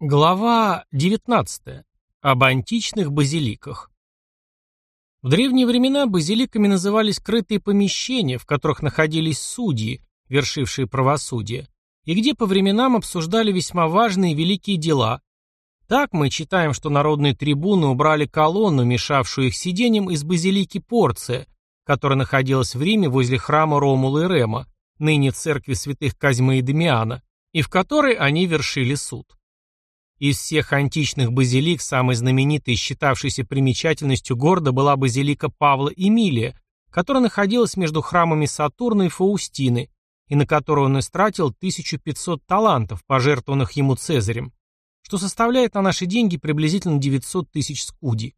Глава 19. Об античных базиликах. В древние времена базиликами назывались скрытые помещения, в которых находились судьи, вершившие правосудие, и где по временам обсуждали весьма важные великие дела. Так мы читаем, что народные трибуны убрали колонну, мешавшую их сидениям из базилики Порция, которая находилась в Риме возле храма Ромула и Рема, ныне церкви святых Козьмы и Дамиана, и в которой они вершили суд. Из всех античных базилик самой знаменитой и считавшейся примечательностью города была базилика Павла Эмилия, которая находилась между храмами Сатурна и Фаустины, и на которую он истратил 1500 талантов, пожертвованных ему Цезарем, что составляет на наши деньги приблизительно 900 тысяч скуди.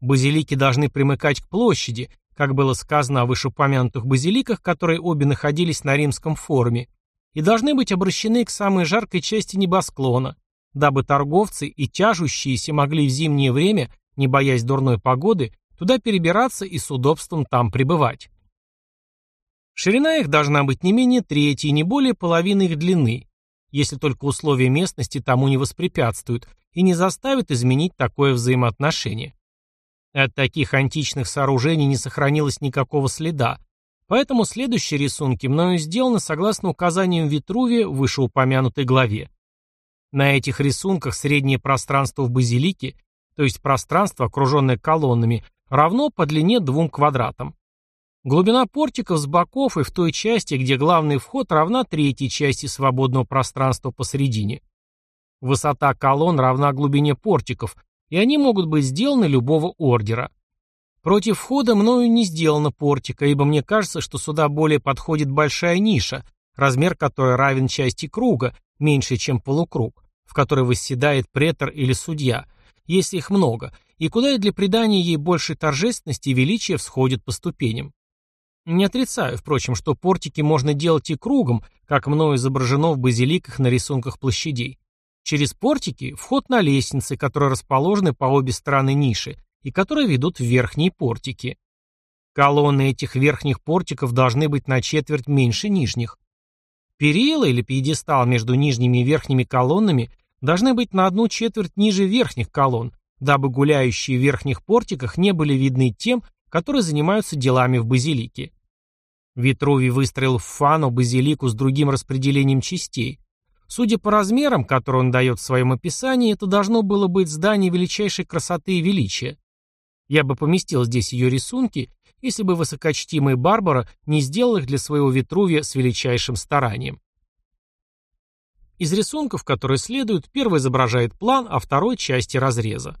Базилики должны примыкать к площади, как было сказано о вышеупомянутых базиликах, которые обе находились на римском форуме, и должны быть обращены к самой жаркой части небосклона – дабы торговцы и тяжущиеся могли в зимнее время, не боясь дурной погоды, туда перебираться и с удобством там пребывать. Ширина их должна быть не менее трети и не более половины их длины, если только условия местности тому не воспрепятствуют и не заставят изменить такое взаимоотношение. От таких античных сооружений не сохранилось никакого следа, поэтому следующие рисунки мною сделаны согласно указаниям Витрувия в вышеупомянутой главе. На этих рисунках среднее пространство в базилике, то есть пространство, окруженное колоннами, равно по длине двум квадратам. Глубина портиков с боков и в той части, где главный вход, равна третьей части свободного пространства посередине. Высота колонн равна глубине портиков, и они могут быть сделаны любого ордера. Против входа мною не сделано портика, ибо мне кажется, что сюда более подходит большая ниша, размер которой равен части круга, меньше, чем полукруг, в который восседает претор или судья, если их много, и куда и для придания ей большей торжественности и величия всходят по ступеням. Не отрицаю, впрочем, что портики можно делать и кругом, как мною изображено в базиликах на рисунках площадей. Через портики вход на лестницы, которые расположены по обе стороны ниши и которые ведут в верхние портики. Колонны этих верхних портиков должны быть на четверть меньше нижних. Перила или пьедестал между нижними и верхними колоннами должны быть на одну четверть ниже верхних колонн, дабы гуляющие в верхних портиках не были видны тем, которые занимаются делами в базилике. Витрувий выстроил в Фану базилику с другим распределением частей. Судя по размерам, которые он дает в своем описании, это должно было быть здание величайшей красоты и величия. Я бы поместил здесь ее рисунки, если бы высокочтимый Барбара не сделал их для своего Витрувия с величайшим старанием. Из рисунков, которые следуют, первый изображает план, а второй – части разреза.